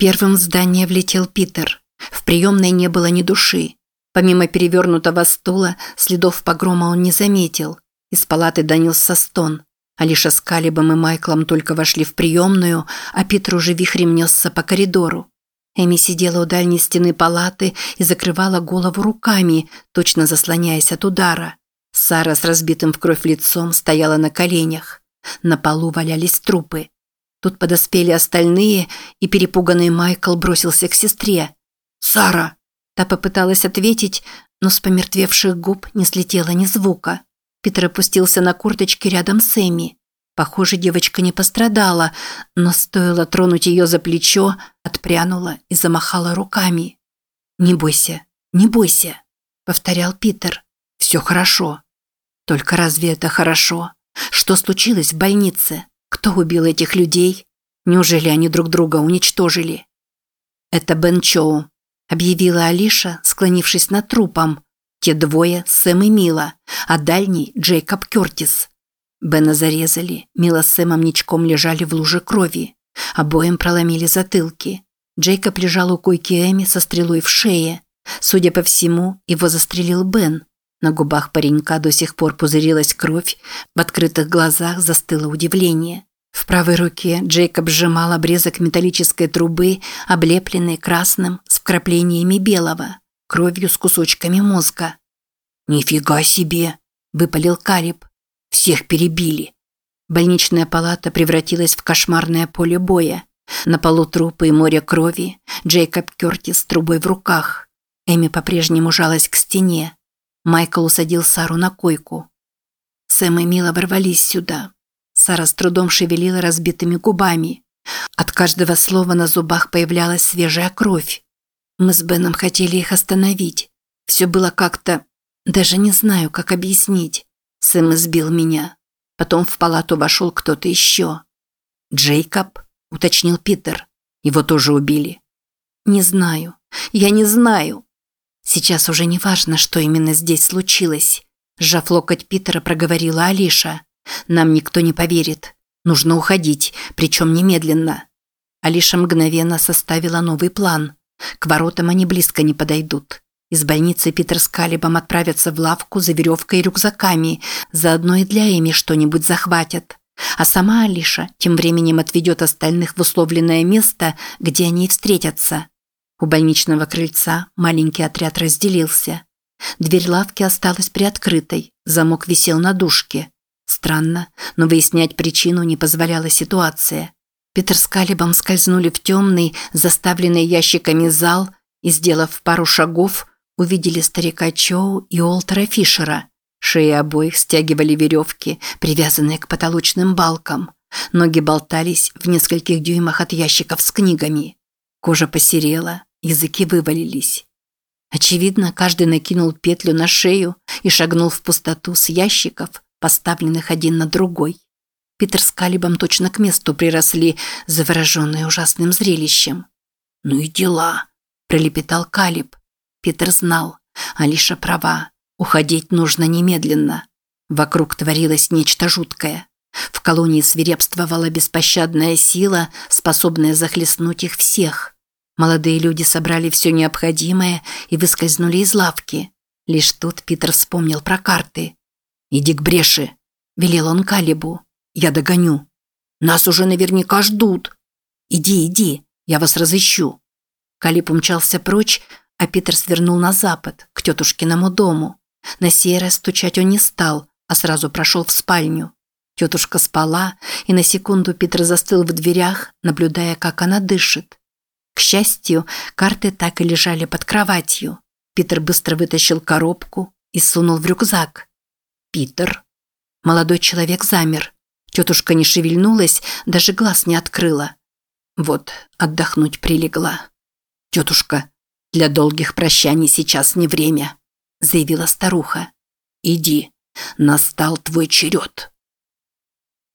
Первым в здание влетел Питер. В приемной не было ни души. Помимо перевернутого стула, следов погрома он не заметил. Из палаты донесся стон. Алиша с Калибом и Майклом только вошли в приемную, а Питер уже вихрем несся по коридору. Эми сидела у дальней стены палаты и закрывала голову руками, точно заслоняясь от удара. Сара с разбитым в кровь лицом стояла на коленях. На полу валялись трупы. Тут подоспели остальные, и перепуганный Майкл бросился к сестре. «Сара!» Та попыталась ответить, но с помертвевших губ не слетело ни звука. Питер опустился на курточки рядом с Эми. Похоже, девочка не пострадала, но стоило тронуть ее за плечо, отпрянула и замахала руками. «Не бойся, не бойся», – повторял Питер. «Все хорошо». «Только разве это хорошо? Что случилось в больнице? Кто убил этих людей? Неужели они друг друга уничтожили?» «Это Бен Чоу», объявила Алиша, склонившись над трупом. Те двое – Сэм и Мила, а дальний – Джейкоб Кертис. Бена зарезали, Мила с Сэмом ничком лежали в луже крови. Обоим проломили затылки. Джейкоб лежал у койки Эми со стрелой в шее. Судя по всему, его застрелил Бен. На губах паренька до сих пор пузырилась кровь, в открытых глазах застыло удивление. В правой руке Джейкоб сжимал обрезок металлической трубы, облепленный красным с вкраплениями белого, кровью с кусочками мозга. «Нифига себе!» – выпалил Кариб. «Всех перебили!» Больничная палата превратилась в кошмарное поле боя. На полу трупы и море крови, Джейкоб Кертис с трубой в руках. Эми по-прежнему жалась к стене. Майкл усадил Сару на койку. Сэм и Мила ворвались сюда, Сара с трудом шевелила разбитыми губами. От каждого слова на зубах появлялась свежая кровь. Мы с Беном хотели их остановить. Все было как-то... Даже не знаю, как объяснить. Сэм избил меня. Потом в палату вошел кто-то еще. «Джейкоб?» – уточнил Питер. «Его тоже убили». «Не знаю. Я не знаю». Сейчас уже не важно, что именно здесь случилось. Сжав локоть Питера, проговорила Алиша. Нам никто не поверит. Нужно уходить, причем немедленно. Алиша мгновенно составила новый план. К воротам они близко не подойдут. Из больницы Питер с Калибом отправятся в лавку за веревкой и рюкзаками, заодно и для Эми что-нибудь захватят. А сама Алиша тем временем отведет остальных в условленное место, где они встретятся. У больничного крыльца маленький отряд разделился. Дверь лавки осталась приоткрытой, замок висел на дужке. Странно, но выяснять причину не позволяла ситуация. Питер с Калибом скользнули в темный, заставленный ящиками зал и, сделав пару шагов, увидели старика Чоу и Олтера Фишера. Шеи обоих стягивали веревки, привязанные к потолочным балкам. Ноги болтались в нескольких дюймах от ящиков с книгами. Кожа посерела, языки вывалились. Очевидно, каждый накинул петлю на шею и шагнул в пустоту с ящиков, поставленных один на другой. Питер с Калибом точно к месту приросли, завороженные ужасным зрелищем. «Ну и дела», – пролепетал Калиб. Питер знал, Алиша права, уходить нужно немедленно. Вокруг творилось нечто жуткое. В колонии свирепствовала беспощадная сила, способная захлестнуть их всех. Молодые люди собрали все необходимое и выскользнули из лавки. Лишь тут Питер вспомнил про карты. «Иди к бреши», – велел он Калибу. «Я догоню». «Нас уже наверняка ждут». «Иди, иди, я вас разыщу». Калиб умчался прочь, а Питер свернул на запад, к тетушкиному дому. На сей раз стучать он не стал, а сразу прошел в спальню. Тетушка спала, и на секунду Питер застыл в дверях, наблюдая, как она дышит. К счастью, карты так и лежали под кроватью. Питер быстро вытащил коробку и сунул в рюкзак. Питер. Молодой человек замер. Тетушка не шевельнулась, даже глаз не открыла. Вот, отдохнуть прилегла. Тетушка, для долгих прощаний сейчас не время, заявила старуха. Иди, настал твой черед.